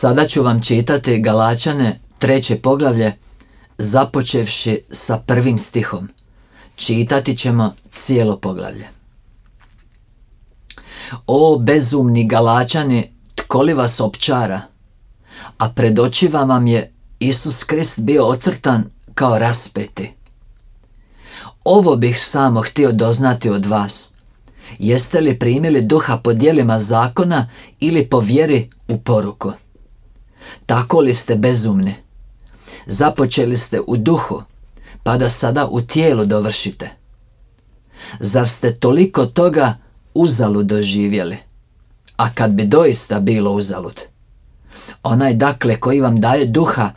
Sada ću vam čitati Galačane, treće poglavlje, započevši sa prvim stihom. Čitati ćemo cijelo poglavlje. O bezumni Galačani, tko li vas opčara? A pred očima vam je Isus Krist bio ocrtan kao raspeti. Ovo bih samo htio doznati od vas. Jeste li primili duha po dijelima zakona ili po vjeri u poruku? Tako li ste bezumni? Započeli ste u duhu, pa da sada u tijelu dovršite. Zar ste toliko toga uzalud doživjeli? A kad bi doista bilo uzalud? Onaj dakle koji vam daje duha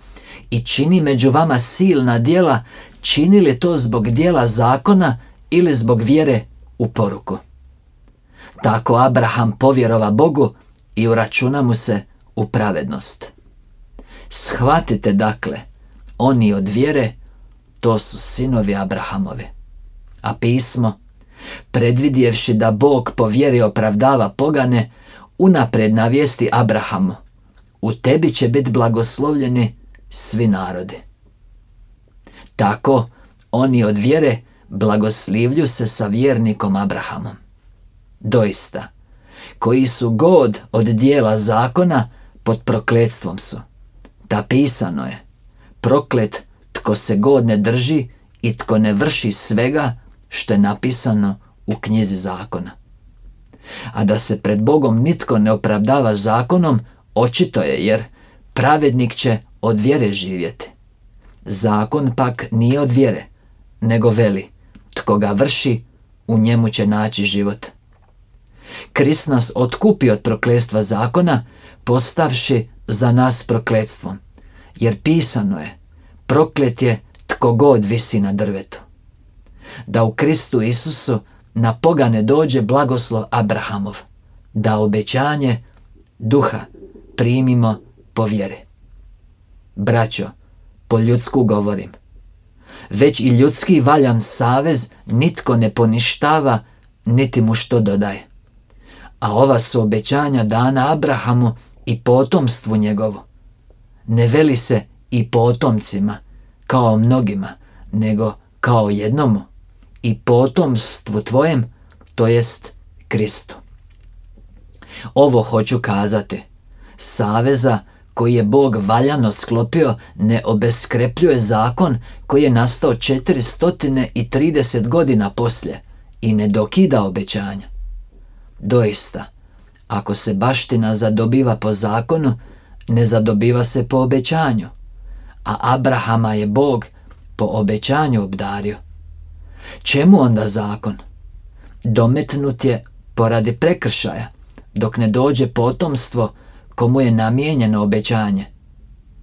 i čini među vama silna djela, čini li to zbog dijela zakona ili zbog vjere u poruku? Tako Abraham povjerova Bogu i uračuna mu se u pravednost. Shvatite dakle, oni od vjere, to su sinovi Abrahamovi. A pismo, predvidjevši da Bog po vjeri opravdava pogane, unapred navijesti Abrahamu, u tebi će biti blagoslovljeni svi narodi. Tako, oni od vjere blagoslivlju se sa vjernikom Abrahamom. Doista, koji su god od dijela zakona pod prokletstvom su. Da pisano je, proklet tko se god ne drži i tko ne vrši svega što je napisano u knjizi zakona. A da se pred Bogom nitko ne opravdava zakonom, očito je jer pravednik će od vjere živjeti. Zakon pak nije od vjere, nego veli, tko ga vrši, u njemu će naći život. Krist nas otkupi od prokletstva zakona, postavši za nas prokletstvom. Jer pisano je, proklet je tko god visi na drvetu. Da u Kristu Isusu na pogane dođe blagoslov Abrahamov, da obećanje duha primimo po vjeri. Braćo, po ljudsku govorim. Već i ljudski valjan savez nitko ne poništava, niti mu što dodaje. A ova su obećanja dana Abrahamu i potomstvu njegovu. Ne veli se i potomcima, kao mnogima, nego kao jednomu. I potomstvu tvojem, to jest Kristu. Ovo hoću kazati. Saveza koji je Bog valjano sklopio ne obeskrepljuje zakon koji je nastao 430 godina poslije i ne dokida obećanja. Doista, ako se baština zadobiva po zakonu, ne zadobiva se po obećanju, a Abrahama je Bog po obećanju obdario. Čemu onda zakon? Dometnut je poradi prekršaja, dok ne dođe potomstvo komu je namijenjeno obećanje.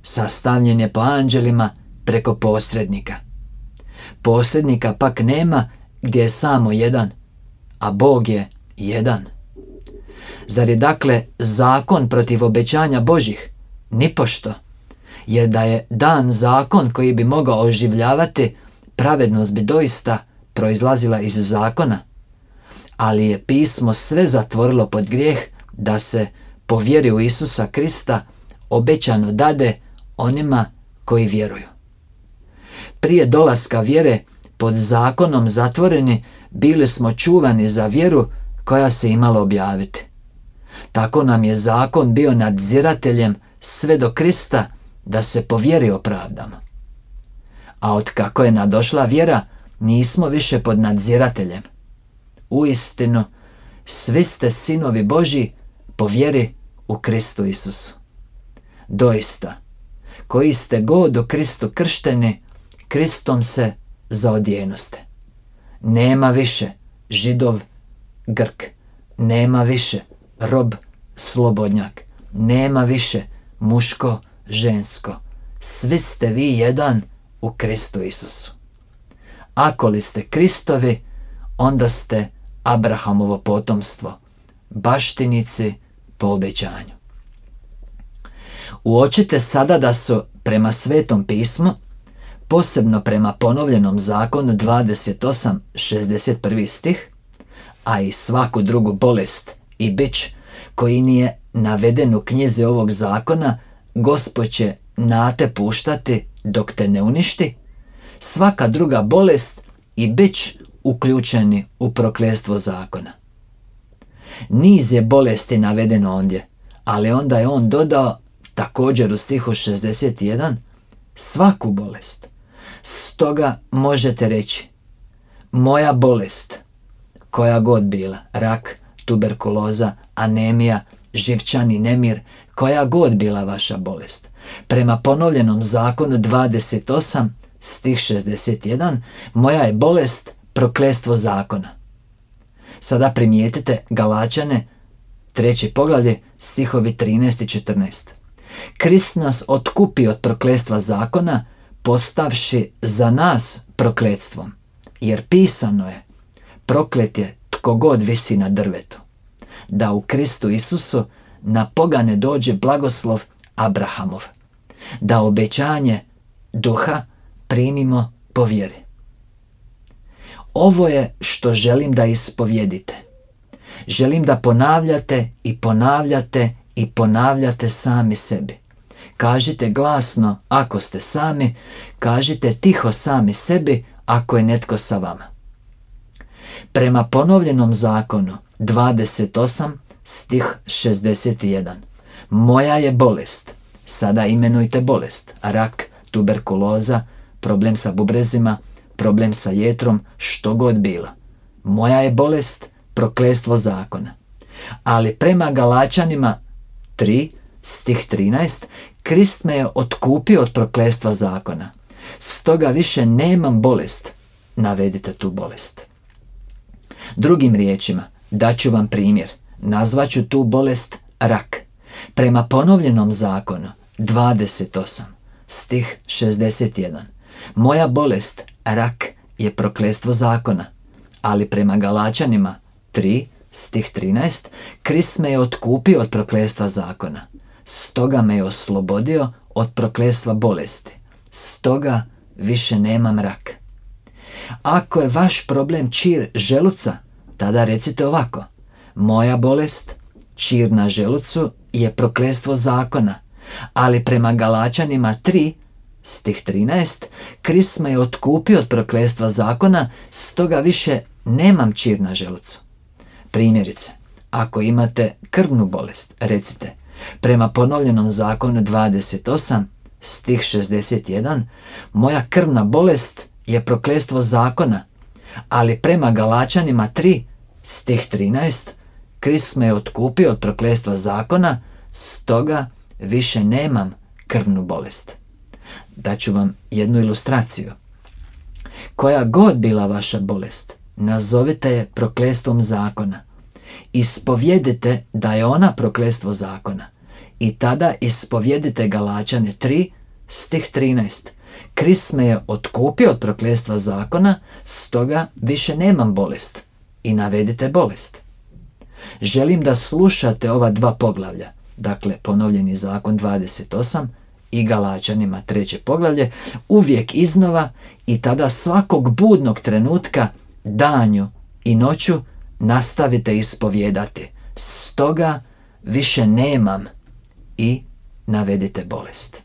Sastavljen je po anđelima preko posrednika. Posrednika pak nema gdje je samo jedan, a Bog je jedan. Zar je dakle zakon protiv obećanja Božih? Nipošto. Jer da je dan zakon koji bi mogao oživljavati, pravednost bi doista proizlazila iz zakona. Ali je pismo sve zatvorilo pod grijeh da se po vjeri u Isusa Krista obećano dade onima koji vjeruju. Prije dolaska vjere pod zakonom zatvoreni bili smo čuvani za vjeru koja se imala objaviti. Tako nam je zakon bio nadzirateljem sve do Krista da se po vjeri opravdamo. A od kako je nadošla vjera, nismo više pod nadzirateljem. Uistinu, svi ste sinovi Boži po vjeri u Kristu Isusu. Doista, koji ste god u Kristu kršteni, Kristom se zaodijenoste. Nema više židov, grk, nema više rob, slobodnjak, nema više muško, žensko. Svi ste vi jedan u Kristu Isusu. Ako li ste Kristovi, onda ste Abrahamovo potomstvo, baštinici po obećanju. Uočite sada da su prema svetom pismu, posebno prema ponovljenom zakonu 28.61 stih, a i svaku drugu bolest i bić koji nije naveden u knjizi ovog zakona Gospod će na te puštati dok te ne uništi, svaka druga bolest i bić uključeni u prokljestvo zakona. Niz je bolesti navedeno ondje, ali onda je on dodao također u stihu 61 svaku bolest. Stoga možete reći moja bolest, koja god bila, rak, tuberkuloza, anemija, živčani nemir, koja god bila vaša bolest. Prema ponovljenom zakonu 28, stih 61, moja je bolest proklestvo zakona. Sada primijetite Galačane, treći poglavlje, stihovi 13 i 14. Krist nas otkupi od proklestva zakona, postavši za nas prokletstvom. Jer pisano je, proklet je tko god visi na drvetu. Da u Kristu Isusu na pogane dođe blagoslov Abrahamov. Da obećanje duha primimo po vjeri. Ovo je što želim da ispovjedite. Želim da ponavljate i ponavljate i ponavljate sami sebi. Kažite glasno ako ste sami, kažite tiho sami sebi ako je netko sa vama. Prema ponovljenom zakonu 28 stih 61. Moja je bolest. Sada imenujte bolest. Rak, tuberkuloza, problem sa bubrezima, problem sa jetrom, što god bila. Moja je bolest proklestvo zakona. Ali prema Galačanima 3, stih 13, Krist me je otkupio od proklestva zakona. Stoga više nemam bolest. Navedite tu bolest. Drugim riječima, daću vam primjer. Nazvaću tu bolest rak. Prema ponovljenom zakonu 28, stih 61. Moja bolest, rak, je proklestvo zakona. Ali prema Galačanima 3, stih 13, Krist me je otkupio od proklestva zakona. Stoga me je oslobodio od proklestva bolesti. Stoga više nemam rak. Ako je vaš problem čir želuca, tada recite ovako. Moja bolest, čir na želucu, je proklestvo zakona, ali prema Galačanima 3, stih 13, Kris me je otkupio od proklestva zakona, stoga više nemam čir na želucu. Primjerice, ako imate krvnu bolest, recite, prema ponovljenom zakonu 28, stih 61, moja krvna bolest je proklestvo zakona, ali prema Galačanima 3, stih 13, Kris me je otkupio od proklestva zakona, stoga više nemam krvnu bolest. Daću vam jednu ilustraciju. Koja god bila vaša bolest, nazovite je proklestvom zakona. Ispovjedite da je ona proklestvo zakona. I tada ispovjedite Galačane 3, stih 13. Kris me je otkupio od proklestva zakona, stoga više nemam bolest. I navedite bolest. Želim da slušate ova dva poglavlja, dakle ponovljeni zakon 28 i Galačanima treće poglavlje, uvijek iznova i tada svakog budnog trenutka, danju i noću nastavite ispovjedati. Stoga više nemam i navedite bolest.